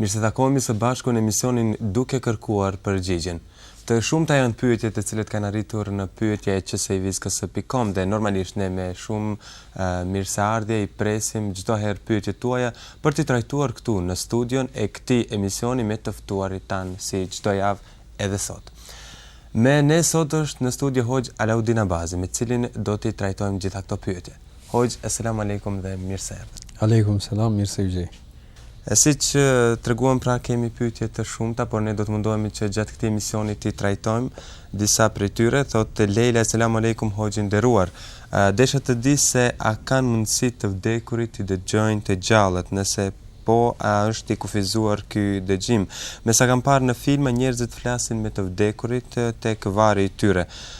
Mirësetakohemi së bashku në emisionin Duke kërkuar përgjigjen. Të shumta janë pyetjet të cilat kanë arritur në pyetje e qsevizkësë.com dhe normalisht ne me shumë mirëseardhje i presim çdo herë pyetjet tuaja për t'i trajtuar këtu në studion e këtij emisioni me të ftuarit tanë si çdo javë edhe sot. Me ne sot është në studio Hoxhë Alaudin Abazi, me të cilin do t'i trajtojmë gjitha këto pyetje. Hoxhë, Eselamu Alejkum dhe mirë se erdhët. Alejkum Selam, mirë se ju gjej. E siç treguam pra kemi pyetje të shumta, por ne do të mundohemi që gjatë këtij emisioni t'i trajtojmë disa prej tyre, thotë Lejla Eselamu Alejkum Hoxhë i nderuar. Desha të di se a kanë mundësi të vdekurit t'i dëgjojnë të gjallët, nëse po a është i kufizuar ky dëgjim. Me sa kam parë në filma njerëzit flasin me të vdekurit tek varri i tyre.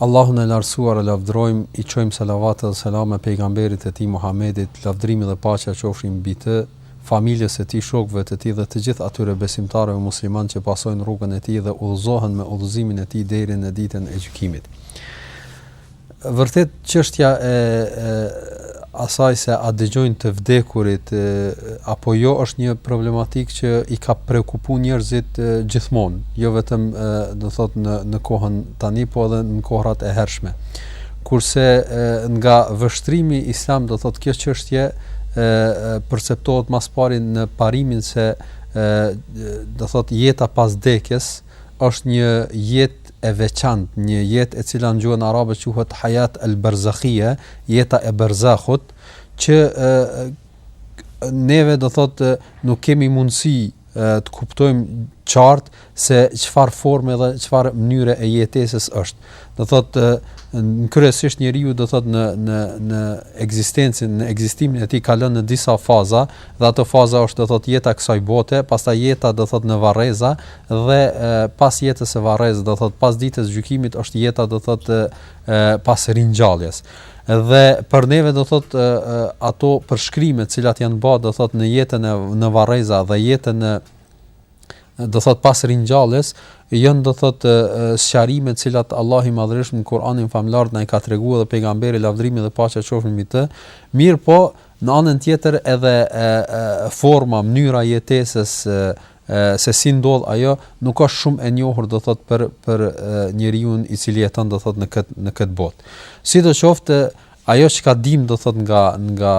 Allahun e Lartësuar e lavdërojmë, i çojmë selavate dhe selame Pejgamberit të Tij Muhammedit, lavdërimi dhe paqja qofshin mbi të, familjes së tij, shokëve të tij dhe të gjithë atyre besimtarëve muslimanë që pasojnë rrugën e tij dhe udhëzohen me udhëzimin e tij deri në Ditën e Gjykimit. Vërtet çështja e Asaj se a dëgjojnë të vdekurit apo jo është një problematikë që i ka preokupuar njerëzit gjithmonë, jo vetëm do thot në në kohën tani, po edhe në kohrat e hershme. Kurse nga vështrimi islam do thot kjo çështje perceptohet më së pari në parimin se e, do thot jeta pas vdekjes është një jetë e veçantë, një jetë e cila në gjuhën arabe quhet hajat el-berzahije, jeta e berzahut, që neve do thotë nuk kemi mundësi të kuptojmë qartë se çfar forme dhe çfar mënyre e jetesës është. Do thotë kryesisht njeriu do thotë në në në ekzistencën, në ekzistimin e tij kalon në disa faza dhe ato faza është do thotë jeta e kësaj bote, pastaj jeta do thotë në varreza dhe pas jetës në varreza do thot pas ditës gjykimit është jeta do thot pas ringjalljes dhe për neve do thot ato përshkrime të cilat janë bë do thot në jetën e në varreza dhe jetën në do thot pas ringjalljes janë do thot sqarime të cilat Allahu i madhërishëm në Kur'anin famëlartë na i ka treguar dhe pejgamberi lavdrimi dhe paqja qofshin mbi të mirëpo në anën tjetër edhe e, e, forma mënyra jetesës se si ndodh ajo nuk është shumë e njohur do thot për për njeriun i cili jeton do thot në kët në kët botë. Sidoqoftë ajo çka dim do thot nga nga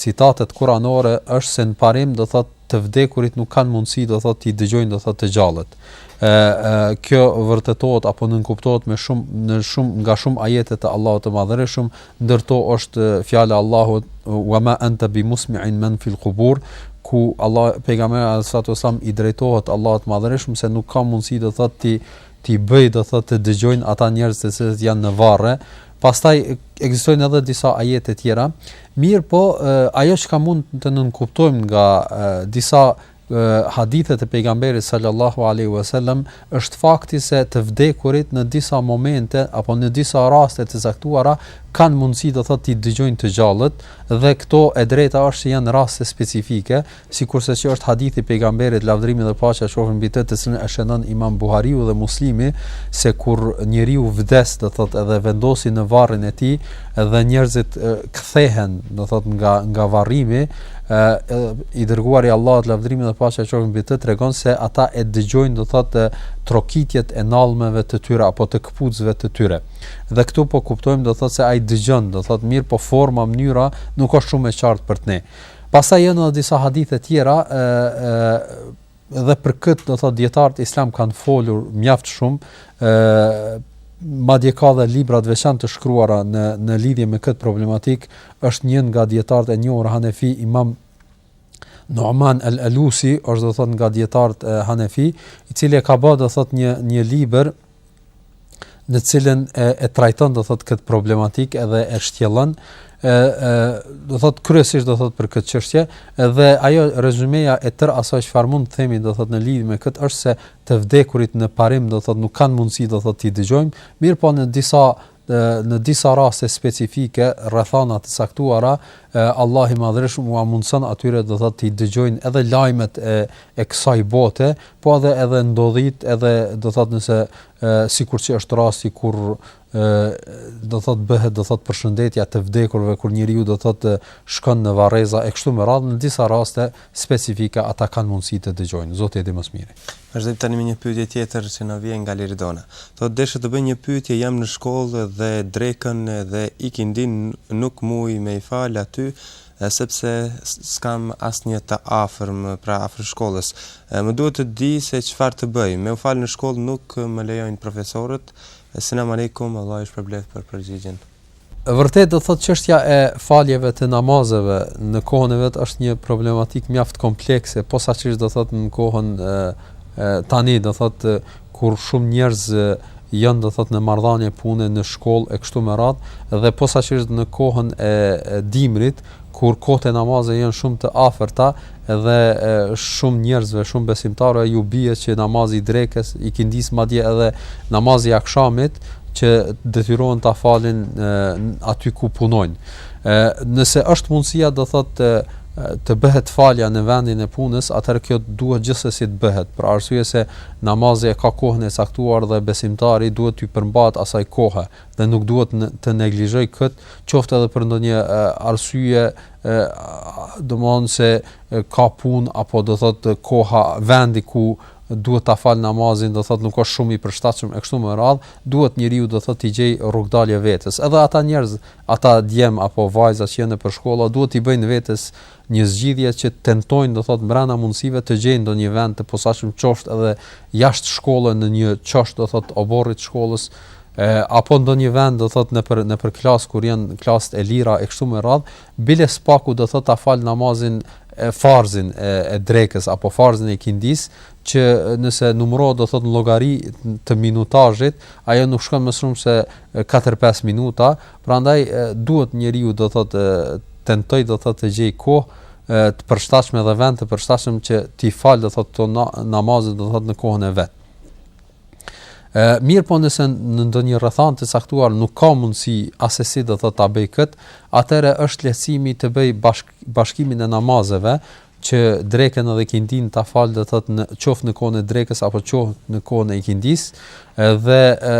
citatet kuranore është se në parim do thot të vdekurit nuk kanë mundësi do thot t'i dëgjojnë do thot të gjallët. Ë kjo vërtetohet apo nënkuptohet me shumë në shumë nga shumë ajete të Allahut të Madhërishëm ndër to është fjala Allahut wa ma anta bi musmi'in man fil qubur ku Allah pejgamberit sallallahu alajhi i drejtohet Allahu i madhërishëm se nuk ka mundësi do thotë ti t'i bësh do thotë të dëgjojnë ata njerëz të cilët janë në varre pastaj ekzistojnë edhe disa ajete tjera mirëpo ajo çka mund të nënkuptojmë nga disa hadithet e pejgamberit sallallahu alaihi wasallam është fakti se të vdekurit në disa momente apo në disa raste të caktuara kanë mundësi do thotë t'i dëgjojnë të gjallët dhe këto e drejta është se janë raste specifike sikurse që është hadithi i pejgamberit lavdërimi dhe paqja qofshin mbi të të cilin e shënon Imam Buhariu dhe Muslimi se kur njeriu vdes do thotë edhe vendoset në varrin e tij dhe njerëzit kthehen, do thotë nga nga varrimi, ë i dërguari i Allahut lavdërimi dhe paqja qofshin mbi të tregon se ata e dëgjojnë do thotë trokitjet e nalleve të tyre apo të këpucëve të tyre. Dhe këtu po kuptojmë do thotë se ai dëgjon, do thotë mirëpo forma, mënyra nuk është shumë e qartë për ne. Pastaj janë edhe disa hadithe tjera, ë Dhe për këtë, do thotë dijetarët islamë kanë folur mjaft shumë, ë madje ka dhe libra të veçantë të shkruara në në lidhje me këtë problematikë, është një nga dijetarët e njohur Hanefi Imam Nu'man al-Alusi, është do thotë nga dijetarët Hanefi, i cili e ka bërë do thotë një një libër në cilin e, e trajton do thot kët problematikë edhe e shtjellon e, e do thot kryesisht do thot për këtë çështje dhe ajo rezumeja e tërë asaj çfarë mund të themi do thot në lidhje me kët është se të vdekurit në parim do thot nuk kanë mundësi do thot t'i dëgjojnë mirëpo në disa në disa raste specifike, rrethana të caktuara, Allahu i Madhërishëm ua mundëson atyre do thotë t'i dëgjojnë edhe lajmet e e kësaj bote, po edhe edhe ndodhitë edhe do thotë nëse sikur që është rasti kur do thotë bëhet do thotë përshëndetja të vdekurve kur njeriu do thotë shkon në varreza e kështu me radhë në disa raste specifike ata kanë mundësi të dëgjojnë. Zoti e di më së miri. Vazhdojmë tani me një pyetje tjetër që na vjen nga Liridona. Thotë desha të bëj një pyetje jam në shkollë dhe drekën dhe ikindin nuk muj me i fal aty sepse s'kam asnjë të afërm pra afër shkollës më duhet të di se çfarë të bëj me u fal në shkollë nuk më lejojnë profesorët Selam alejkum Allah ju shpërbleftë për përgjigjen. Vërtet do thotë çështja e faljeve të namazeve në kohën e vet është një problematikë mjaft komplekse, posaçërisht do thotë në kohën e, e tani do thotë kur shumë njerëz janë do thotë në marrëdhënie pune, në shkollë e kështu me radhë dhe posaçërisht në kohën e, e dimrit Kur kohët e namazeve janë shumë të afërta dhe shumë njerëzve, shumë besimtarëve ju bie që namazi i drekës, ikindisë madje edhe namazi i akşamit që detyrohen ta falin aty ku punojnë. Ë nëse është mundësia do thotë të bëhet falja në vendin e punës, atëherë kjo duhet gjithsesi të bëhet, për arsye se namazi e ka kohën e caktuar dhe besimtari duhet t'i përmbahet asaj kohe. dhe nuk duhet të neglizhojë këtë, qoftë edhe për ndonjë arsye, domethon se ka punë apo do thotë koha vendi ku duhet ta fal namazin, do thotë nuk është shumë i përshtatshëm e kështu me radh, duhet njeriu do thotë të gjej rrugdalje vetes. Edhe ata njerëz, ata djem apo vajza që janë nëpër shkolla, duhet t'i bëjnë vetes një zgjidhje që tentojnë do thotë mbrenda mundësive të gjejnë ndonjë vend të posaçëm qoftë edhe jashtë shkollës në një qosh do thotë oborrit shkollës e, apo ndonjë vend do thotë nëpër nëpër klas kur janë klasët e lira e kështu me radh bile së paku do thotë ta fal namazin e farzin e, e drekës apo farzin e ikindis që nëse numron do thotë në llogari të minutazhit ajo nuk shkon më shumë se 4-5 minuta Prandaj duhet njeriu do thotë tentoj do thotë të gjej kohë të përshtatshme dhe vend të përshtatshëm që t'i fal do thotë to namazet do thotë në kohën e vet. Ë mirëpo nëse në ndonjë rrethan të caktuar nuk ka mundësi asesi do thotë ta bëj kët, atëherë është lehtësimi të bëj bashk, bashkimin e namazeve, që drekën edhe ikindin ta fal do thot në qoftë në kohën e drekës apo qoftë në kohën e ikindis dhe e,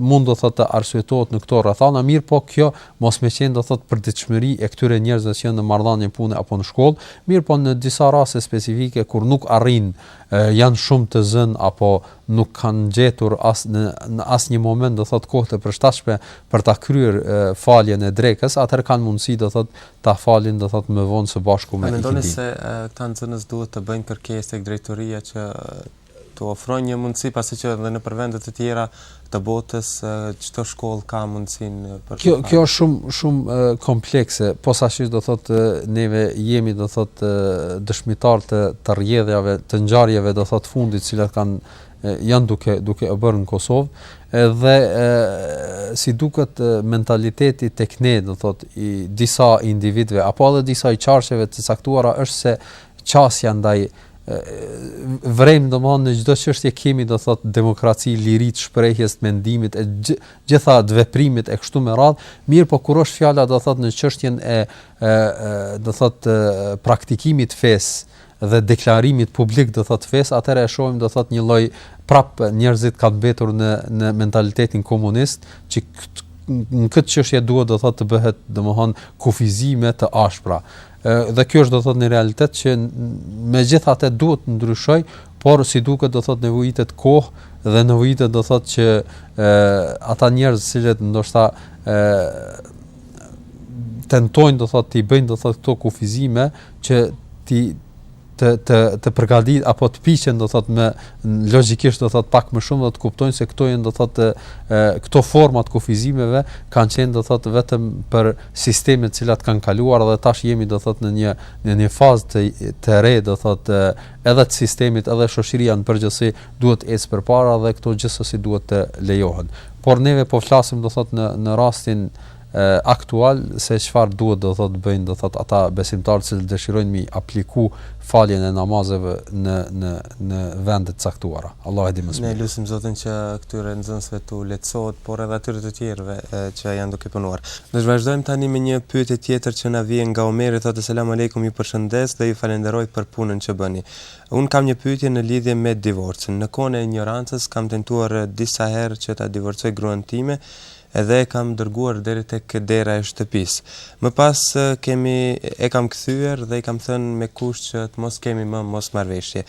mund do thot të arsyetohet në këto rrethana mirëpo kjo mos me qen do thot përditshmëri e këtyre njerëzve që janë në marrëdhënie pune apo në shkollë mirëpo në disa raste specifike kur nuk arrin janë shumë të zën apo nuk kanë gjetur as në, në asnjë moment do thot kohë të përshtatshme për ta kryer faljen e drekës atëherë kanë mundësi do thot Ta falin do thotë më vonë së bashku me ikindin. A mendoni se këta nxënës duhet të bëjnë kërkesë tek drejtoria që t'u ofrojnë një mundësi pasi që edhe nëpër vende të tjera të botës çdo shkollë ka mundësinë për kjo kjo është shumë shumë komplekse posaçërisht do thotë neve jemi do thotë dëshmitar të të rrjedhave të ngjarjeve do thotë fundit të cilat kanë janë duke duke u bërë në Kosovë edhe e, si duket mentaliteti tek ne do thot i disa individëve apo edhe disa i qarqeve të caktuara është se qasja ndaj vrejm do në çdo çështje kemi do thot demokraci, liri të shprehjes, të mendimit e gjitha të veprimit e kështu me radh, mirëpo kur është fjala do thot në çështjen e, e, e do thot e, praktikimit fes dhe deklarimit publik do thot fesë atëherë e shohim do thot një lloj prap njerëzit kanë mbetur në në mentalitetin komunist që në këtë çështje duhet do thot të bëhet domthon kufizime të ashpra dhe kjo është do thot në realitet që megjithatë duhet të ndryshoj por si duket do thot nevojitet kohë dhe nevojitet do thot që e, ata njerëz që cilët ndoshta e, tentojnë do thotë ti bëjnë do thotë këto kufizime që ti të të të përgatiten apo të piqen do thot me logjikisht do thot pak më shumë do të kuptojnë se këto janë do thot këto forma të kufizimeve kanë qenë do thot vetëm për sisteme të cilat kanë kaluar dhe tash jemi do thot në një në një fazë të të re do thot edhe të sistemit edhe shoqëria në përgjithësi duhet të ecë përpara dhe këto gjithsesi duhet të lejohen por neve po flasim do thot në në rastin aktual se çfarë duhet do thotë bëjnë do thotë ata besimtarë të cilët dëshirojnë mi apliku faljen e namazeve në në në vende të caktuara. Allahu e di më së miri. Ne lutim Zotin që këtyre nxënësve t'u lehtësohet, por edhe atyre të tjerëve që janë duke punuar. Ne vazhdojmë tani me një pyetje tjetër që na vjen nga Omeri, thotë selam aleikum, ju përshëndes dhe ju falenderoj për punën që bëni. Un kam një pyetje në lidhje me divorcin. Në kohën e injorancës kam tentuar disa herë që ta divorcoj gruan time, Edhe e kam dërguar deri tek dera e shtëpisë. Më pas kemi e kam kthyer dhe i kam thënë me kusht që të mos kemi më mosmarrëveshje.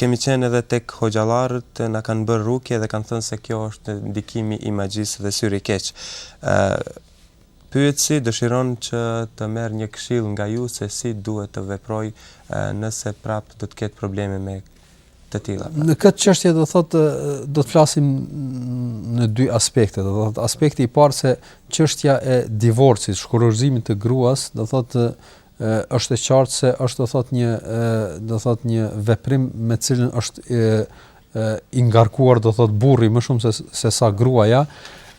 Kemi qenë edhe tek hoxhallarët, na kanë bërë rukje dhe kanë thënë se kjo është ndikimi i magjisë dhe syri i keq. Pyetësi dëshiron që të marrë një këshillë nga ju se si duhet të veprojë nëse prapë do të ketë probleme me të tilla. Pra. Në këtë çështje do thotë do të flasim në dy aspekte, do thotë aspekti i parë se çështja e divorcit, shkurorëzimit të gruas, do thotë është e qartë se është do thotë një do thotë një veprim me të cilin është e, e, i ngarkuar do thotë burri më shumë se se sa gruaja.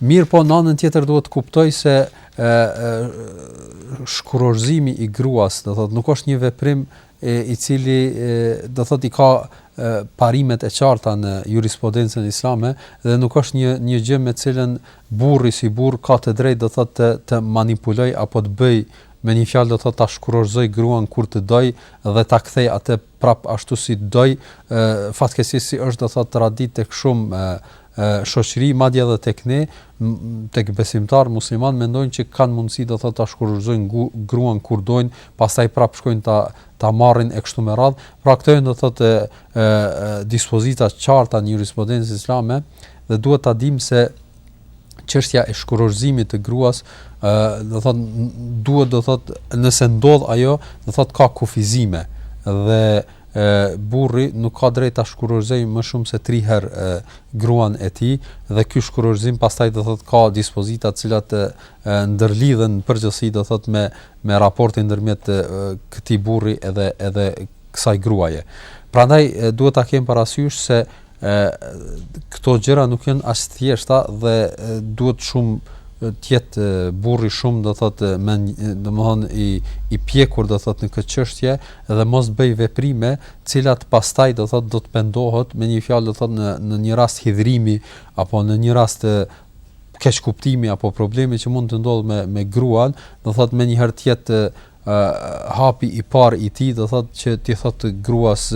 Mirëpo në anën tjetër duhet të kuptoj se e, e, shkurorëzimi i gruas, do thotë nuk është një veprim e i cili do thotë i ka parimet e qarta në jurisprudencën islame dhe nuk është një një gjë me cilën burri si burr ka të drejtë do thotë të, të manipuloj apo të bëj me një fjalë do thotë ta shkurorëzoj gruan kur të doj dhe ta kthej atë prap ashtu si të doj fatkeqësisht si është do thotë traditë tek shumë shoqëri madje edhe tek ne tek besimtar musliman mendojnë që kanë mundësi do thotë ta shkurorëzojnë gruan kur dojnë pastaj prap shkojnë ta ta marrin e kështu me radh pra këto janë do thotë dispozita të qarta në jurisprudencën islame dhe duhet ta dimë se çështja e shkurorëzimit të gruas ë do thotë duhet do thotë nëse ndodh ajo do thotë ka kufizime dhe e, burri nuk ka drejt ta shkurorëzojë më shumë se 3 herë e, gruan e tij dhe ky shkurorëzim pastaj do thotë ka dispozita të cilat e, ndërlidhen në përgjithësi do thotë me me raportin ndërmjet këtij burri edhe edhe kësaj gruaje. Prandaj duhet ta kem parasysh se E, këto gjëra nuk janë aq thjeshta dhe duhet shumë të jetë burri shumë do thotë me domthon i i pjekur do thotë në këtë çështje dhe mos të bëj veprime të cilat pastaj do thotë do të pendohet me një fjalë do thotë në në një rast hidhrimi apo në një rast keqkuptimi apo problemi që mund të ndodhë me me gruan, do thot menjëherë të jetë hapi i parë i tij do thotë që t'i thotë gruas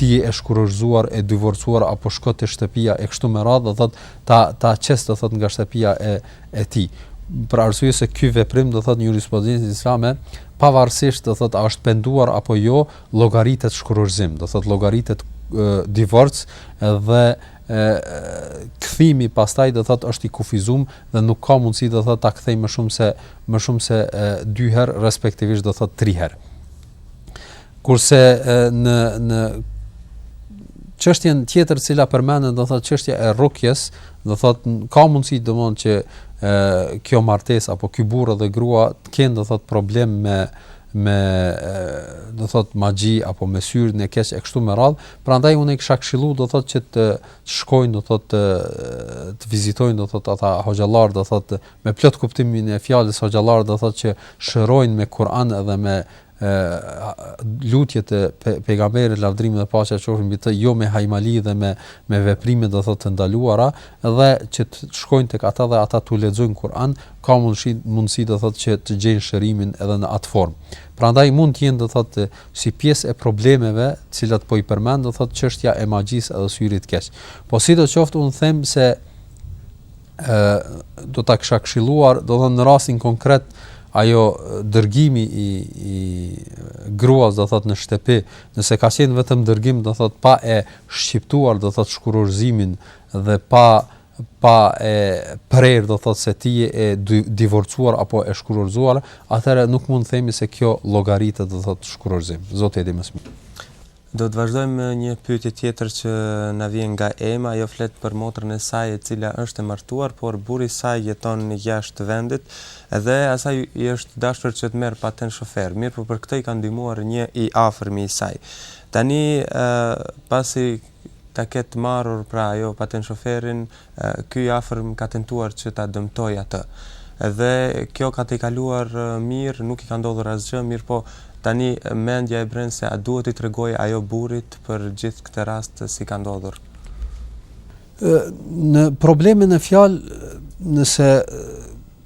ti je e shkurorzuar, e divorcuar apo shko te shtëpia e kështu me radhë, do thotë ta ta qes do thotë nga shtëpia e e tij. Për arsye se ky veprim do thotë në jurisprudencën islame, pavarësisht do thotë a është penduar apo jo, llogaritet shkurorzim, do thotë llogaritet divorc dhe e kthimi pastaj do thot është i kufizum dhe nuk ka mundësi do thot ta kthej më shumë se më shumë se dy herë respektivisht do thot tri herë kurse në në çështjen tjetër e cila përmendet do thot çështja e rukjes do thot ka mundësi domon që e, kjo martesë apo ky burrë dhe grua të kenë do thot problem me me do thot magji apo me syrin e keq e kështu me radh Prandaj unë i kisha këshillu do thotë që të, të shkojnë do thotë të, të vizitojnë do thotë ata hoxhallar do thotë me plot kuptimin e fjalës hoxhallar do thotë që shërojnë me Kur'an dhe me e, lutjet e pe, pejgamberit lavdrimi dhe paqja qofshin mbi të jo me hajmali dhe me me veprime do thotë të ndaluara dhe që të shkojnë tek ata dhe ata t'u lexojnë Kur'an ka mundësi mundësi do thotë që të gjejnë shërimin edhe në atë formë. Prandaj mund të jenë do thotë Si pjesë e problemeve të cilat po i përmend do thotë çështja e magjisë edhe syrit të keq. Po sidoqoftë un them se ë do ta kisha këshilluar, do thonë në rastin konkret ajo dërgimi i i gruas do thot në shtëpi, nëse ka qenë vetëm dërgim do thot pa e shqiptuar do thot shkurorzimin dhe pa pa e prerë do thotë se ti je e divorcuar apo e shkurorzuar, atëherë nuk mund të themi se kjo llogaritet do thotë shkurorzim. Zoti e di më së miri. Do të vazhdojmë me një pyetje tjetër që na vjen nga Ema, ajo flet për motrën e saj e cila është e martuar, por burri i saj jeton jashtë vendit dhe asaj i është dashur që të merr patent shoferin, mirëpo për këtë i ka ndihmuar një i afërmi i saj. Tani, ë pasi ta ketë marrur pra ajo paten shoferin ky i afërm ka tentuar që ta dëmtojë atë dhe kjo ka tejkaluar mirë nuk i ka ndodhur asgjë mirëpo tani mendja e bren se a duhet t'i tregojë ajo burrit për gjithë këtë rast si ka ndodhur në problemin në fjalë nëse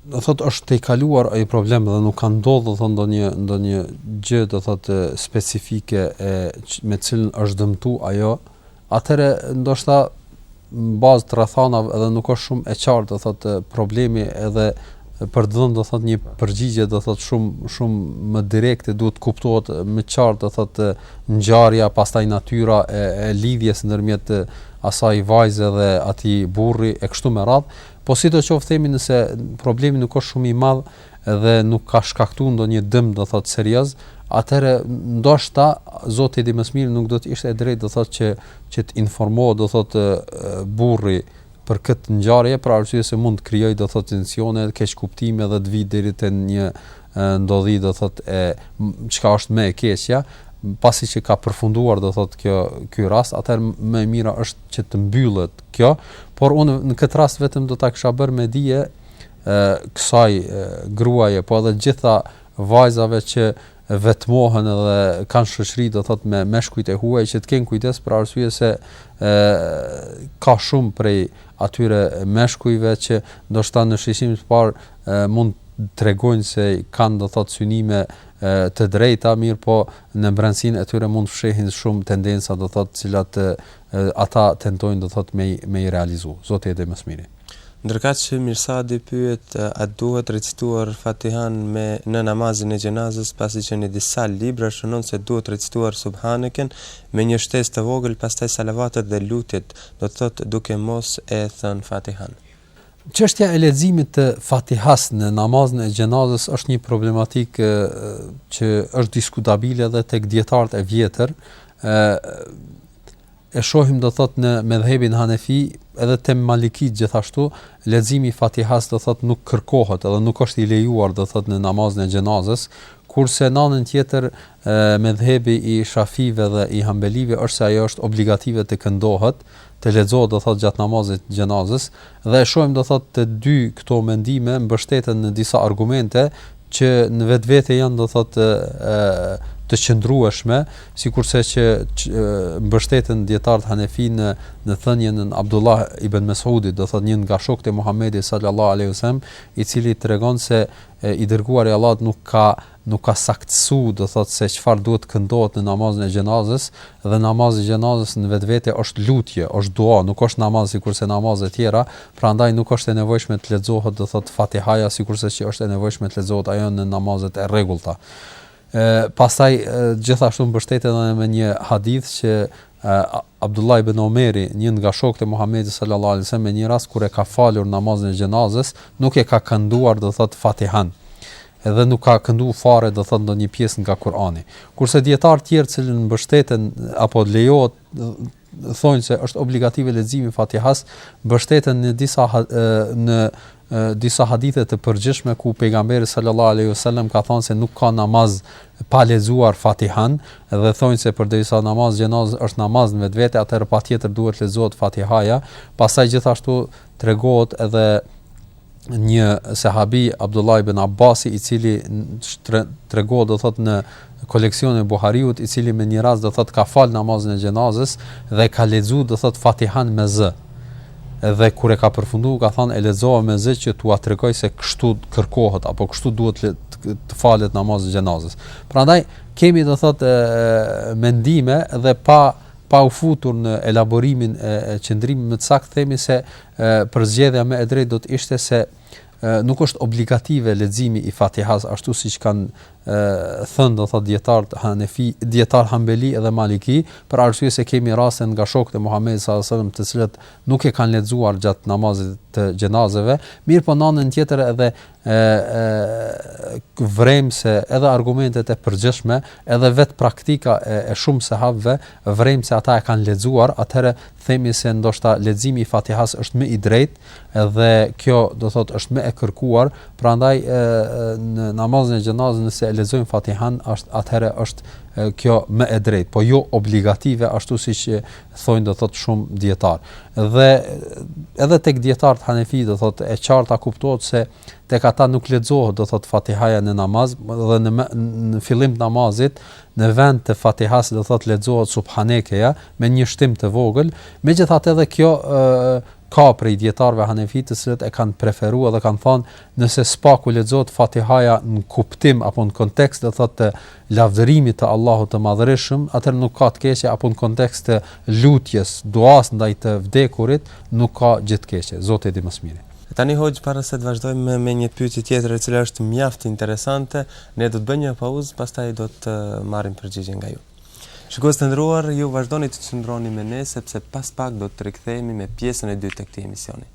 do thot është tejkaluar ai problem dhe nuk ka ndodhur do thot ndonjë ndonjë gjë do thot specifike e me cilën është dëmtu ajo atëherë ndoshta në bazë të rrethanave edhe nuk është shumë e qartë do thot problemi edhe për të dhënë do thot një përgjigje do thot shumë shumë më direkte duhet të kuptohet më qartë do thot ngjarja pastaj natyra e, e lidhjes ndërmjet asaj vajze dhe atij burri e kështu me radh Po sidoqoftë themi nëse problemi nuk është shumë i madh dhe nuk ka shkaktuar ndonjë dëm do thotë serioz, atëherë ndoshta Zoti e di më së miri nuk do të ishte e drejtë do thotë që që të informohet do thotë burri për këtë ngjarje për arsye se mund të krijojë do thotë tensione, keqkuptime dhe të vijë deri te një ndodhi do thotë e çka është më e keqja, pasi që ka përfunduar do thotë kjo ky rast, atëherë më e mira është që të mbyllet kjo, por unë në këtë rast vetëm do ta kisha bërë me dije ë kësaj gruaje, po edhe të gjitha vajzave që vetmohen edhe kanë shoqëri do thot me meshkujt e huaj që të kenë kujdes për arsye se ë ka shumë prej atyre meshkujve që ndoshta në shikim të parë mund të tregojnë se kanë do thot synime të drejta, mirëpo në brendësinë e tyre mund të fshehin shumë tendenca do thot të cilat ata tentojnë do thot me me i realizu. Zoti e di më së miri. Ndërkaq Mirsadi pyet a duhet recituar Fatihan me në namazin e xhenazës pasi që në disa libra shënon se duhet recituar Subhaneken me një shtesë të vogël pastaj salavatet dhe lutjet, do të thotë duke mos e thënë Fatihan. Çështja e leximit të Fatihas në namazin e xhenazës është një problematikë që është diskutabile edhe tek dijetarët e vjetër, ë e shohim do thot në medhhebin Hanefi edhe te Malikit gjithashtu leximi i Fatihas do thot nuk kërkohet edhe nuk është i lejuar do thot në namazin e xhenazës kurse në anën tjetër medhhebi i Shafive dhe i Hambelive është se ajo është obligative të këndohet të lexohet do thot gjatë namazit të xhenazës Dhe e shohim do thotë të dy këto mendime mbështeten në disa argumente që në vetvete janë do thotë të qëndrueshme, sikurse që mbështeten dietarët Hanefi në në thënien e Abdullah ibn Mesudit, do thotë një nga shokët e Muhamedit sallallahu alaihi wasallam, i cili tregon se e, i dërguari i Allahut nuk ka nuk ka saktësu, do thotë, se çfarë duhet të këndohet në namazin e xhenazës, dhe namazi i xhenazës në vetvete është lutje, është dua, nuk është namaz sikurse namazet tjera, prandaj nuk është e nevojshme të lexohet, do thotë, Fatihaja sikurse që është e nevojshme të lexohet ajo në namazet e rregullta. E, pastaj gjithashtu mbështeten edhe me një hadith që Abdullah ibn Omeri, një nga shokët e Muhamedit sallallahu alaihi wasallam, në një rast kur e ka falur namazin e xhenazes, nuk e ka kënduar, do thotë, Fatihan. edhe nuk ka këndu fare do thot ndonjë pjesë nga Kurani. Kurse dietar tjerë të cilët mbështeten apo lejohet thonë se është obligative leximi i Fatihas, mbështeten në disa në disa hadithe të përgjithshme ku pejgamberi sallallahu alaihi wasallam ka thënë se nuk ka namaz pa lexuar Fatihan dhe thonë se përderisa namazi i xhenazës është namaz në vetvete atëherë patjetër duhet lexohet Fatihaja, pastaj gjithashtu tregohet edhe një sahabi Abdullah ibn Abbasi i cili tregohet do thot në koleksionin e Buhariut i cili me një rast do thot ka fal namazin e xhenazës dhe ka lexu do thot Fatihan me zë. Dhe kur e ka përfunduar ka thënë e lexova me zë që t'ua tregoj se kështu kërkohet apo kështu duhet të falet namazi i xhenazës. Prandaj kemi do thot mendime dhe pa pa u futur në elaborimin e, e qëndrimit më të saktë themi se Përzgjedhja më e drejtë do të ishte se nuk është obligative leximi i Fatihas ashtu siç kanë thënë do thotë dietarët Hanefi, dietar Hambeli dhe Maliki, për arsye se kemi raste nga shokët e Muhamedit sallallahu alajhi wasallam të cilët nuk e kanë lexuar gjatë namazit të xhenazeve, mirëpo në anën tjetër edhe e, e vrejmë se edhe argumentet e përgjithshme, edhe vet praktika e, e shumë sahabëve vrejmë se ata e kanë lexuar, atëherë themi se ndoshta leximi i Fatihas është më i drejtë dhe kjo do thotë është më e kërkuar, prandaj në namazin e xhenazës nëse e lexojmë Fatihan, është atëherë është kjo më e drejtë, po jo obligative ashtu siç thonë do thot shumë dietar. Dhe edhe tek dietart Hanefi do thot e qarta kuptohet se tek ata nuk lexohet do thot Fatihaja në namaz dhe në në fillim të namazit në vend të Fatihas do thot lexohet Subhanekeja me një shtim të vogël, megjithatë edhe kjo ë ka prej dietarëve Hanefi të cilët e kanë preferuar dhe kanë thënë nëse spaku lexohet Fatihaja në kuptim apo në kontekst do thot të lavdërimit të Allahut të Madhërishëm, atëherë nuk ka të keqe apo në kontekst të lutjes, duasë ndaj të vdekurit, nuk ka gjë të keqe. Zoti e di më së miri. E tani hoxhë para se të vazhdojmë me me një pyetje tjetër e cila është mjaft interesante, ne do të bëjmë një pauzë, pastaj do të marrim përgjigje nga ju. Shikues të nderuar, ju vazhdoni të qëndroni me ne sepse pas pak do të rikthehemi me pjesën e dytë të këtij emisioni.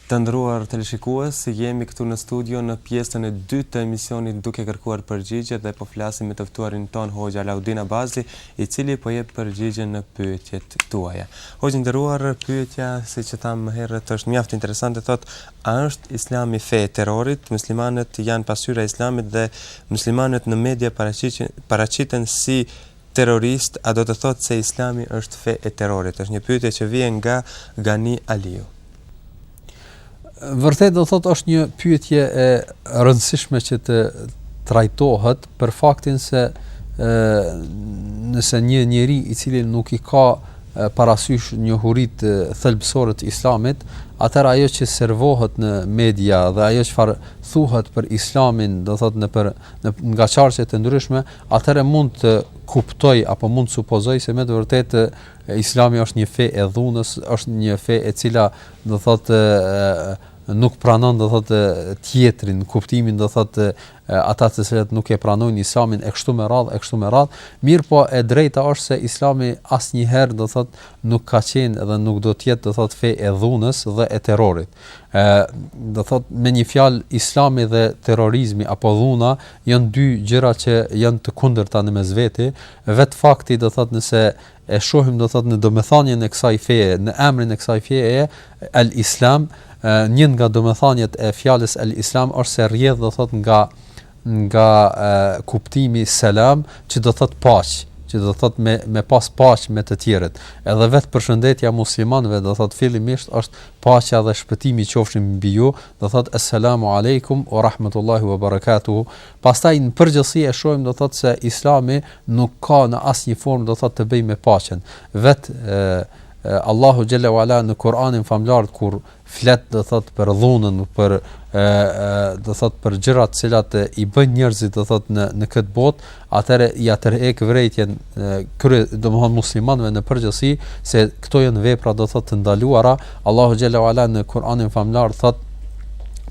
Të nderuar teleshikues, jemi këtu në studio në pjesën e dytë të emisionit Duke Kërkuar Përgjigje dhe po flasim me të ftuarin tonë Hoxhë Alaudin Abazi, i cili po jep përgjigje në pyetjet tuaja. Hoxhë i nderuar, pyetja siç thamë më herët është mjaft interesante, thotë, A është Islami fe e terrorit? Muslimanët janë pasqyra e Islamit dhe muslimanët në media paraqiten si Terrorist a do të thotë se Islami është fe e terrorit? Është një pyetje që vjen nga Gani Aliu. Vërtet do thotë është një pyetje e rëndësishme që të trajtohet për faktin se ë nëse një njeri i cili nuk i ka parasysh njohuritë thelbësore të islamit, atëherë ajo që servohet në media dhe ajo çfarë thuhet për islamin, do thotë në për në nga qarqe të ndryshme, atëherë mund të kuptojë apo mund të supozojë se me të vërtetë Islami është një fe e dhunës, është një fe e cila do thotë nuk pranon do thotë tjetrin, kuptimin do thotë ata të cilët nuk e pranojnë Islamin e kështu me radhë, e kështu me radhë, mirëpo e drejta është se Islami asnjëherë do thotë nuk ka qenë dhe nuk do të jetë do thotë fe e dhunës dhe e terrorit. Ë do thotë me një fjalë Islami dhe terrorizmi apo dhuna janë dy gjëra që janë të kundërta në mes veti, vet fakti do thotë nëse e shohim do thotë në domethënien e kësaj feje, në emrin e kësaj feje El Islam, një nga domethëniet e fjalës El Islam është se rrjedh do thotë nga nga e, kuptimi selam, që do thotë paqe që do thot me me pas paq me të tjerët. Edhe vet përshëndetja e muslimanëve do thot fillimisht është paqja dhe shpëtimi qofshin mbi ju, do thot eselamu alejkum ue rahmetullahi ue barakatuhu pastaj në përgjithësi e shohim do thot se islami nuk ka në asnjë formë do thot të bëjë me paqen vet e, e, Allahu xhelle ue ala në Kur'anin famëlartë kur flet do thot për dhunën për e, e, do thot për gjërat të cilat e, i bëjnë njerëzit do thot në në këtë botë atëherë ia tërheq vërejtjen domethënë muslimanëve në përgjithësi se këto janë vepra do të thotë të ndaluara Allahu xhalla wala në Kur'anin famlar thotë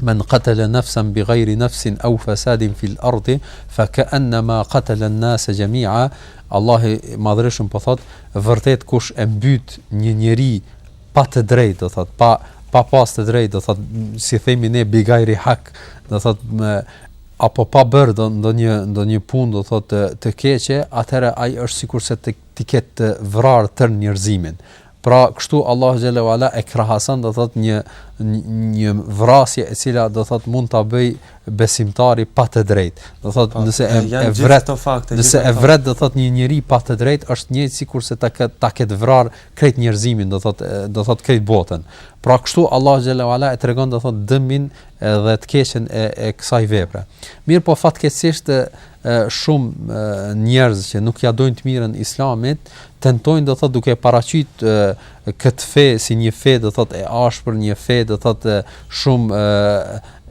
Men qatala nafsan bighayri nafsin aw fasadin fil ardi fa ka'annama qatala an-nas jami'a Allahu i madhërishëm po thot vërtet kush e mbyt një njeri pa të drejtë do thot pa pa pas të drejtë do thot si themi ne bighayri hak do thot me apo pa bërë ndonjë ndonjë punë do thotë të, të keqe, atëherë ai është sikurse të të ketë të vrarë tërë njerëzimin. Pra, kështu Allahu xhela wala e krahason do thotë një një vrasje e cila do thotë mund ta bëj besimtari pa të drejtë. Do thotë pa, po, nëse e, e vret de fakto, nëse e vret do thotë një njeri pa të drejtë është një sikurse ta ketë ta ketë vrarë krejt njerëzimin do thotë do thotë krejt botën. Pra kështu Allahu xhela wala e tregon do thotë dëmin edhe të keqen e e kësaj vepre. Mirëpo fatkeqësisht shumë njerëz që nuk ja dojnë të mirën Islamit, tentojnë do thotë duke paraqit këtë fe si një fe do thotë e ashpër, një fe do thotë shumë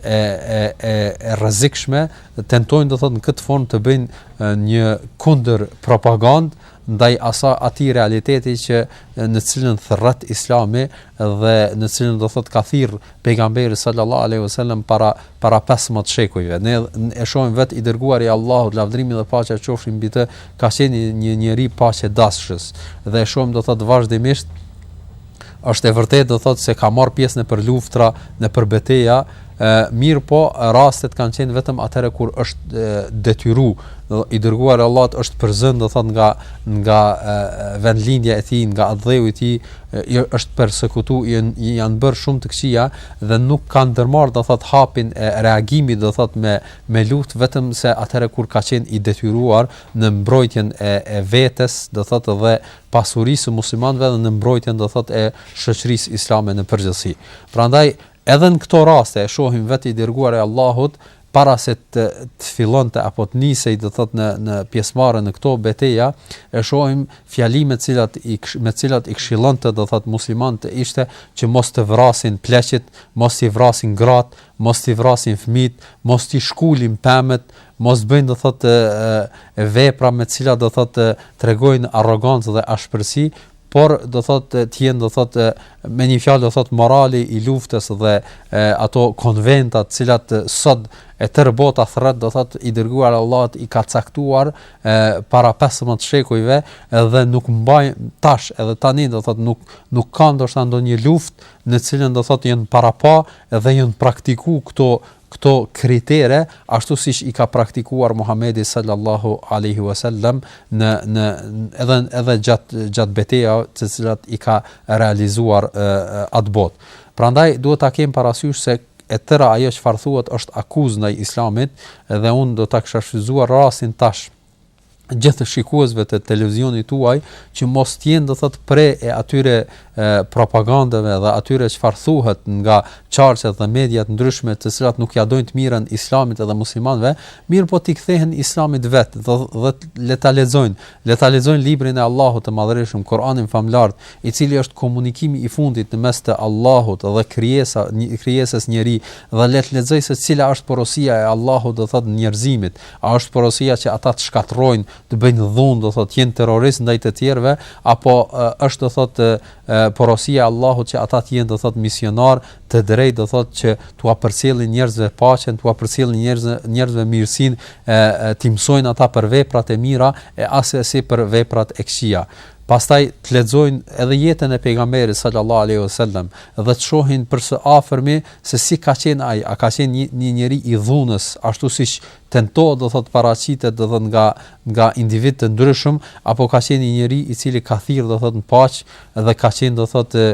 e e e e rrezikshme, tentojnë do thotë në këtë formë të bëjnë një kundërpropagandë ndaj asaj atij realiteti që në të cilën thërret Islami dhe në të cilën do thotë ka thirr pejgamberi sallallahu alaihi wasallam para para 15 shekujve ne e shohim vet i dërguari i Allahut lavdrimi dhe paqja qofshin mbi të ka qenë një njeri paqedashës dhe e shohim do thotë vazhdimisht është e vërtetë do thotë se ka marr pjesë nëpër luftra, nëpër beteja, e, mirëpo rastet kanë qenë vetëm atëre kur është e, detyru, dhe i dërguari i Allahut është përzën do thotë nga, nga e, vendlindja e tij, nga atdheu i tij, e, është persekutu, i, i janë bërë shumë të këqija dhe nuk ka ndërmarrë do thotë hapin e reagimit do thotë me, me luftë vetëm se atëre kur ka qenë i detyruar në mbrojtjen e, e vetes do thotë dhe pasurisë së muslimanëve dhe në mbrojtjen do thotë e shoqërisë islame në përgjithësi. Prandaj edhe në këto raste e shohim vetë i dërguari i Allahut para se të të fillonte apo të nisej do thot në në pjesëmarrje në këto beteja e shohim fjalimet të cilat i me të cilat i këshillonte do thot muslimanët ishte që mos të vrasin pleqtë, mos t'i vrasin gratë, mos t'i vrasin fëmijët, mos t'i shkulin pemët, mos bëjnë do thotë vepra me të cilat do thotë tregojnë arrogancë dhe ashpërsi, por do thotë të jenë do thotë me një fjalë do thotë morali i luftës dhe e, ato konventa të cilat sot e tërë bota thërret do thotë i dërguari i Allahut i ka caktuar e, para 15 shekujve dhe nuk mbaj tash edhe tani do thotë nuk nuk ka ndoshta ndonjë luftë në cilën do thotë janë parapa dhe janë praktikuar këto këto kritere ashtu siç i ka praktikuar Muhamedi sallallahu alaihi wasallam në në edhe edhe gjat gjat betejave të cilat i ka realizuar atë botë. Prandaj duhet ta kemi parasysh se e tëra ajo çfarë thuhet është akuzë ndaj Islamit dhe unë do ta kisha shfrytëzuar rastin tash gjithë shikuesve të televizionit tuaj që mos të jenë do thot pre e atyre e, propagandave dhe atyre çfarë thuhet nga qarqet dhe media të ndryshme të cilat nuk ia dojnë të mirën islamit edhe muslimanëve, mirëpo t'i kthehen islamit vet dhe, dhe le ta lexojnë, le ta lexojnë librin e Allahut të Madhërishëm, Kur'anin famëlartë, i cili është komunikimi i fundit në mes të Allahut dhe krijesa, krijesës njeri dhe le të lexojnë se cila është porosia e Allahut do thot njerëzimit, A është porosia që ata të shkatërrojnë, të bëjnë dhunë, do thotë, të jenë terroristë ndaj të tjerëve, apo është do thotë porosia e Allahut që ata të jenë do thotë misionarë të drejtë, do thotë që t'ua përcjellin njerëzve paqen, t'ua përcjellin njerëzve njerëzve mirësinë, e, e t'i mësojnë ata për veprat e mira e asesi për veprat e këqija. Pastaj të lexojnë edhe jetën e pejgamberit sallallahu alaihi wasallam dhe të shohin për së afërmi se si ka qenë ai, a ka qenë një një njeri i dhunës, ashtu siç tentohet do thotë të paraqitet do thotë nga nga individë të ndryshëm, apo ka qenë një njeri i cili ka thirrë do thotë në paqe dhe ka qenë do thotë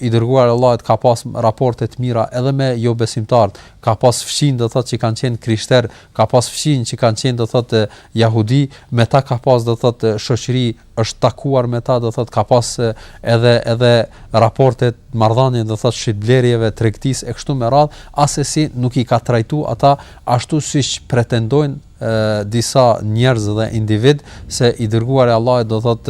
i dërguar i Allahut ka pas raporte të mira edhe me jobesimtarët, ka pas fqinj do thotë që kanë qenë krishterë, ka pas fqinj që kanë qenë do thotë jehudi, me ta ka pas do thotë shoqëri është takuar me ta do thot ka pas edhe edhe raporte marrëdhënie do thot shitblerjeve tregtisë e kështu me radhë asesi nuk i ka trajtu ata ashtu siç pretendojnë disa njerëz dhe individë se i dërguari i Allahut do thot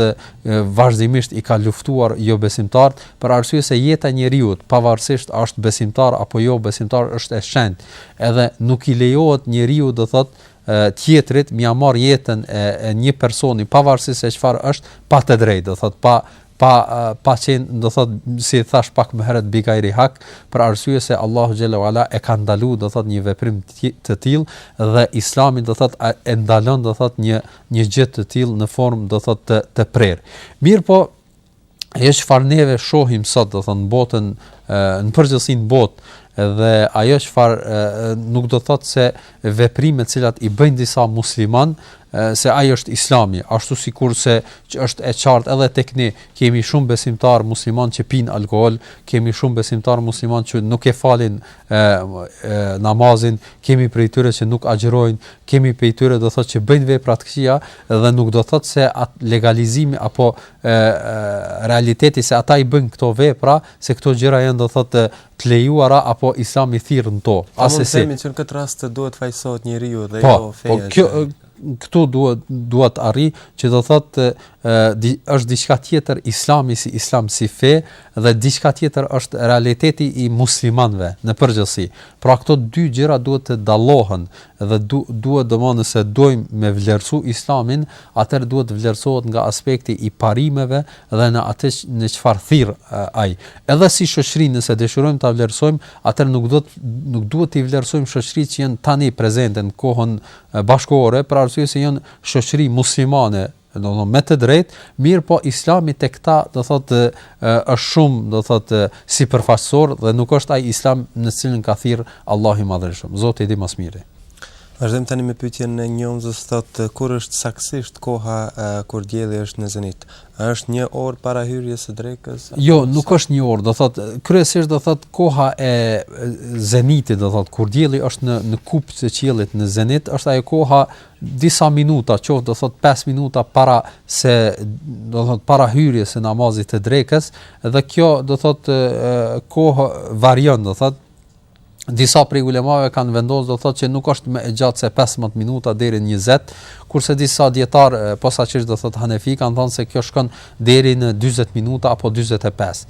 vazhdimisht i ka luftuar jobesimtarët për arsye se jeta e njeriut pavarësisht a është besimtar apo jobesimtar është e shenjtë edhe nuk i lejohet njeriut do thot tjetrit me ia marr jetën e, e një personi pavarësisht se çfarë është pa të drejtë do thot pa pa pa qen do thot si thash pak më herët bigajri hak për arsye se Allahu xhel-le ue ala e ka ndalu do thot një veprim të tillë dhe Islami do thot e ndalon do thot një një gjë të tillë në formë do thot të të prerë mirëpo ajo çfarë neve shohim sot, do thot në botën në përgjithësi në botë, dhe ajo çfarë nuk do thotë se veprimet të cilat i bëjnë disa muslimanë se ai është islami, ashtu sikurse që është e qartë edhe tek ne, kemi shumë besimtarë muslimanë që pinë alkool, kemi shumë besimtarë muslimanë që nuk e falin e namazin kemi prej tyre që nuk agjërojnë kemi prej tyre do thotë që bëjnë vepra të këqija dhe nuk do thotë se at legalizimi apo e, realiteti se ata i bëjnë këto vepra se këto gjëra janë do thotë të lejuara apo islami thirr në to asesi themi që në këtë rast duhet fajsohet njeriu dhe po, jo feja po kjo këtu dua dua të arri që do thotë di, është diçka tjetër Islami si Islam si fe dhe diçka tjetër është realiteti i muslimanëve në përgjithësi. Pra këto dy gjëra duhet të dallohen dhe du, duhet domosdo nëse dojmë me vlerësu Islamin, atëherë duhet të vlerësohet nga aspekti i parimeve dhe në atë në çfarë thirr ai. Edhe si shoqëri nëse dëshirojmë ta vlerësojmë, atëherë nuk do të nuk duhet të vlerësojmë shoqëritë që janë tani prezente në kohën bashkëkohore për arsye se janë shoqëri muslimane, do të thonë me të drejtë, mirëpo Islami tek ta do të thotë është shumë do të thotë sipërfaqësor dhe nuk është ai Islam në të cilin ka thirr Allahu i Madhërishëm. Zoti e di më së miri. Vazhdojmë tani me pyetjen e Njomzës thotë kur është saktësisht koha kur dielli është në zenit. A është një orë para hyrjes së drekës? Jo, nuk është një orë, do thot kryesisht do thot koha e zenitit, do thot kur dielli është në në kupë të qiellit në zenit, është ajo koha disa minuta, qoftë do thot 5 minuta para se do thot para hyrjes së namazit të drekës dhe kjo do thot kohë varion do thot Disa prej ulemave kanë vendosur do thotë që nuk është më e gjatë se 15 minuta deri në 20, kurse disa dietar posaçërisht do thotë Hanefi kanë thënë se kjo shkon deri në 40 minuta apo 45.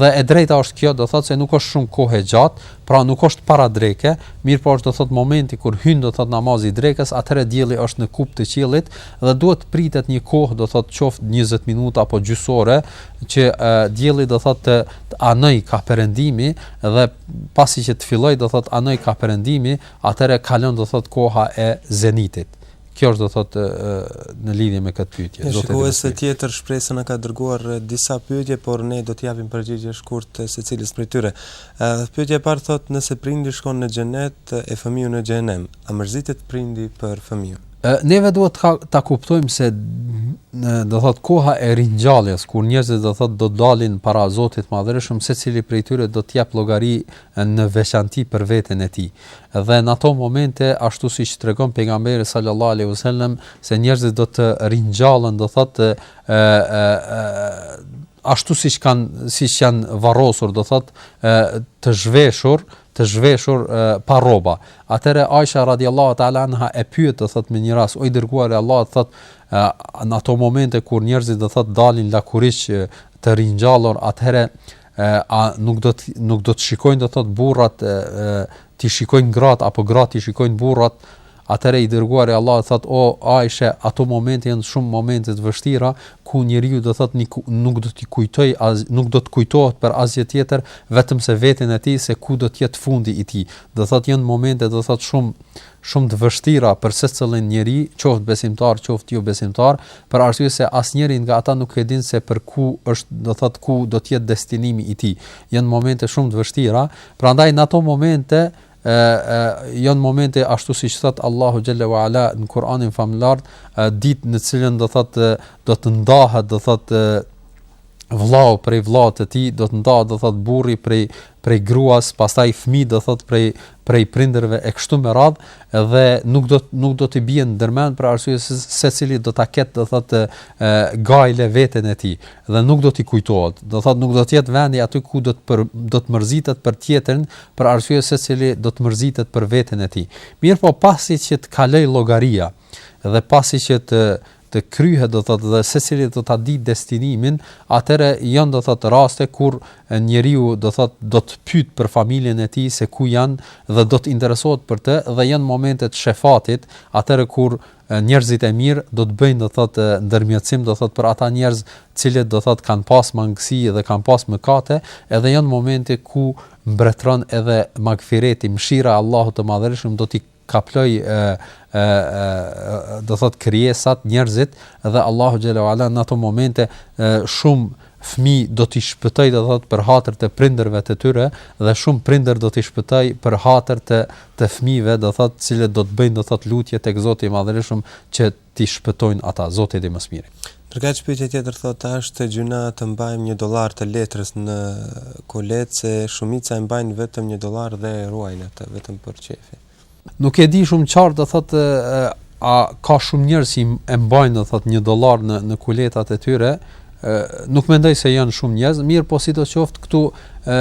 Dhe e drejta është kjo, do thotë se nuk është shumë kohë e gjatë, pra nuk është para drekës, mirëpo është do thotë momenti kur hyn do thotë namazi i drekës, atëherë dielli është në kupë të qiellit dhe duhet pritet një kohë do thotë qoftë 20 minuta apo gjys ore që dielli do thotë të anoj ka perëndimi dhe pasi që të fillojë do thot anoj ka perëndimi, atëherë kalon do thot koha e zenitit. Kjo është do thot në lidhje me këtë pyetje. Zoti. Shikuesja tjetër Shpresa na ka dërguar disa pyetje, por ne do t'i japim përgjigje shkurt secilës prej tyre. Pyetja e parë thot nëse prindi shkon në xhenet e fëmiu në xhenem, a mërzitet prindi për fëmijën? Neve duhet ta, ta kuptojmë se do thot koha e ringjalljes kur njerëzit do thot do dalin para Zotit Madhërishëm secili prej tyre do të jap llogari në veçanti për veten e tij. Dhe në ato momente ashtu siç tregon pejgamberi sallallahu alaihi wasallam se njerëzit do të ringjallen do thot e, e, e, ashtu siç kanë siç janë varrosur do thot e, të zhveshur të zhveshur e, pa rroba. Atëherë Aisha radhiyallahu ta'ala anha e pyet do thot me një rast, o i dërguar i Allahut thot, në ato momente kur njerëzit do thot dalin lakuriq të ringjallur, atëherë a nuk do të nuk do të shikojnë do thot burrat t'i shikojnë gratë apo gratë t'i shikojnë burrat Atëherë i Dërguari i Allahut thotë, O Ajshe, ato momente janë shumë momente të vështira, ku njeriu do thotë nuk, nuk do t'i kujtojë as nuk do të kujtohet për asgjë tjetër vetëm se veten e tij se ku do të jetë fundi i tij. Do thotë janë momente do thotë shumë shumë të vështira për secillin njeri, qoftë besimtar, qoftë jo besimtar, për arsye se asnjëri nga ata nuk e din se për ku është do thotë ku do të jetë destinimi i tij. Janë momente shumë të vështira, prandaj në ato momente e, e, janë momente ashtu siç thotë Allahu xhelle ve ala në Kur'anin famëlartë, ditë në cilën do thotë do të ndahet do thotë vllau prej vllaut të tij, do të ndahet do thotë burri prej, prej gruas, pastaj fmijë do thotë prej, prej prinderve e kështu me radhë, dhe nuk do, nuk do t'i bien ndërmend për arsye se secili do të ketë do thotë gajle veten e tij, dhe nuk do t'i kujtohet, do thotë nuk do të jetë vendi aty ku do të, për, do të mërzitet për tjetrin, për arsye secili do të mërzitet për veten e tij. Mirëpo pasi që të kalojë llogaria dhe pasi që të të kryhet do thotë dhe secili do ta di destinimin, atëre janë do thotë raste kur njeriu do thotë do të pyet për familjen e tij se ku janë dhe do të interesohet për të dhe janë momentet e shefatit, atëre kur njerëzit e mirë do të bëjnë do thot ndërmjetësim do thot për ata njerëz të cilët do thot kanë pas mangësi dhe kanë pas mëkate edhe janë momente ku mbretëron edhe magfireti mëshira e Allahut të madhërishëm do t'i kaplojë e, e, e, do thot krijesat njerëzit dhe Allahu xhelle ve ala në ato momente shumë fëmijë do t'i shpëtojë do thotë për hatër të prindërve të tyre dhe shumë prindër do t'i shpëtojë për hatër të të fëmijëve do thotë të cilët do të bëjnë do thotë lutje tek Zoti i Madhërishëm që t'i shpëtojnë ata Zoti e di më së miri. Përkaq pyetja tjetër thotë a është gjynah të mbajmë një dollar të letrës në kuletë se shumica e mbajnë vetëm një dollar dhe e ruajnë atë vetëm për qejf. Nuk e di shumë qartë do thotë a ka shumë njerëz që e mbajnë do thotë 1 dollar në në kuletat e tyre, ë nuk mendoj se janë shumë njerëz, mirëpo sidoqoftë këtu ë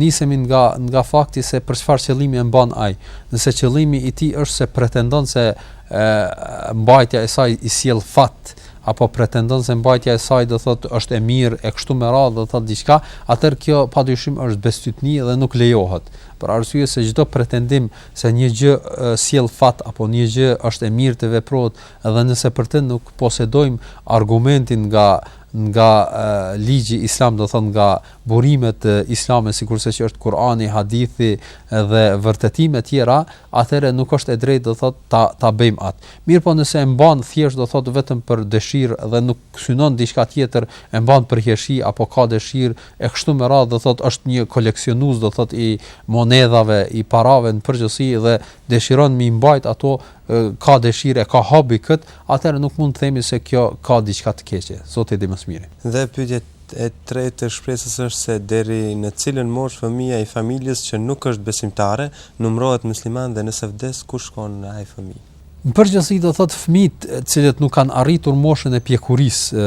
nisemi nga nga fakti se për çfarë qëllimi e mban ai. Nëse qëllimi i tij është se pretendon se ë mbajtja e saj i sjell fat apo pretendon se mbajtja e saj do thotë është e mirë e kështu me radhë do thotë diçka, atëherë kjo padyshim është bestytni dhe nuk lejohet. Për arsye se çdo pretendim se një gjë sjell fat apo një gjë është e mirë të veprohet dhe nëse për të nuk posedojmë argumentin nga nga ligji islam do thot nga burimet islame sikurse që është Kurani, hadithi dhe vërtetime të tjera, atëherë nuk është e drejtë do thot ta ta bëjmë atë. Mirpo nëse e mban thjesht do thot vetëm për dëshirë dhe nuk synon diçka tjetër, e mban për hijeshi apo ka dëshirë e kështu me radhë do thotë është një koleksionues do thotë i monedhave i parave në përgjithësi dhe dëshiron mi mbajt ato ka dëshirë e ka hobi kët atëherë nuk mund të themi se kjo ka diçka të keqe zoti e di më së miri dhe pyetja e tretë e Shpresës është se deri në cilën moshë fëmija i familjes që nuk është besimtare numërohet musliman dhe nëse vdes ku shkon ai fëmijë Në përgjithësi do thotë fëmijët të cilët nuk kanë arritur moshën e pjekurisë,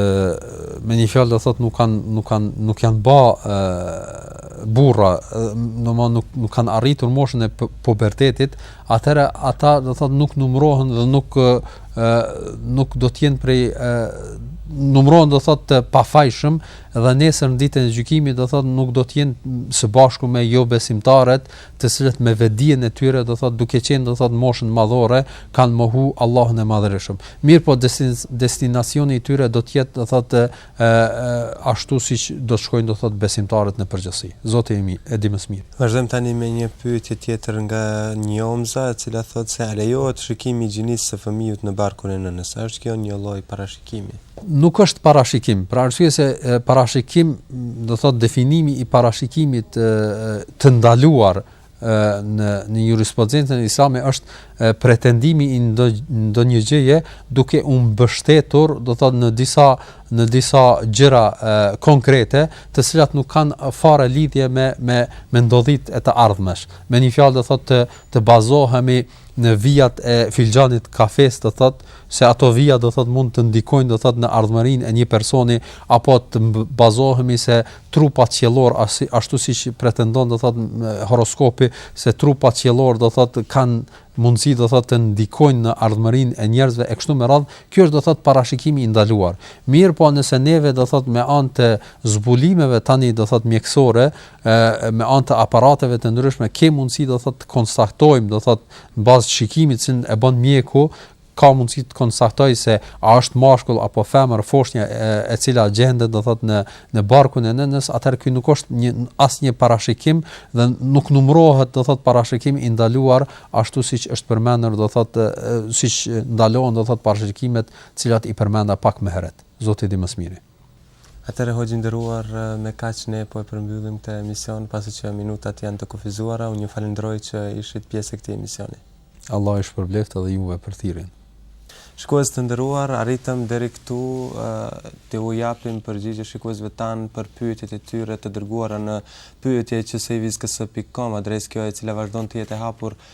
me një fjalë do thotë nuk kanë nuk kanë nuk janë ba burra, nuk nuk kanë arritur moshën e pubertetit, atëherë ata do thotë nuk numërohen dhe nuk e, nuk do të jenë prej e, numërohen do thotë të pafajshëm dhe nesër në ditën e gjykimit do thotë nuk do të jenë së bashku me jobesimtarët, të cilët me vetëdijen e tyre, do thotë duke qenë do thotë moshën madhore, kanë mohu Allahun e Madhërishëm. Mirpo destinacioni i tyre do të jetë do thotë ashtu siç do të shkojnë do thotë besimtarët në përgjithësi. Zoti i mi, e di më së miri. Vazhdojmë tani me një pyetje tjetër nga Njomza, e cila thotë se a lejohet shikimi i gjinisë së fëmijës në barkun e nënës? A është kjo një lloj parashikimi? kimi. Nuk është parashikim, për arsye se parashikim do thotë definimi i parashikimit të ndaluar në në jurisprudencën e Islamit është pretendimi i ndonjë gjëje duke u mbështetur, do thotë në disa në disa gjëra e, konkrete, të cilat nuk kanë fare lidhje me me me ndodhitë e të ardhmes. Me një fjalë do thotë të të bazohemi në vijat e filxhanit kafes do thot se ato vija do thot mund të ndikojnë do thot në ardhmërinë e një personi apo të bazohemi se trupat qiellorë ashtu siç pretendon do thot horoskopi se trupat qiellorë do thot kanë mundësi do thot të ndikojnë në ardhmërinë e njerëzve e kështu me radhë kjo është do thot parashikimi i ndaluar mirëpo nëse neve do thot me anë të zbulimeve tani do thot mjekësore me anë të aparateve të ndryshme ke mundësi do thotë të konstatojmë do thotë në bazë të shikimit që e bën mjeku ka mundësi të konstatojë se a është mashkull apo femër foshnja e, e cila gjendet do thot në në barkun e nënës, atëherë ky nuk është një asnjë parashikim dhe nuk numërohet do thot parashikim i ndaluar ashtu siç është përmendur do thot siç ndalohen do thot parashikimet, të cilat i përmenda pak më herët. Zoti di më së miri. Atëherë hoxhë i nderuar me kaq ne po e përmbyllim këtë emision pasi që minutat janë të kufizuara, unë ju falënderoj që ishit pjesë e këtij emisioni. Allah ju shpërbleftë edhe juve për thirrjen. Shikues të nderuar, arritëm deri këtu t'u japim përgjigje shikuesve tanë për pyetjet e tyre të dërguara në pyetje@service.com, adresë kjo e cila vazhdon të jetë e hapur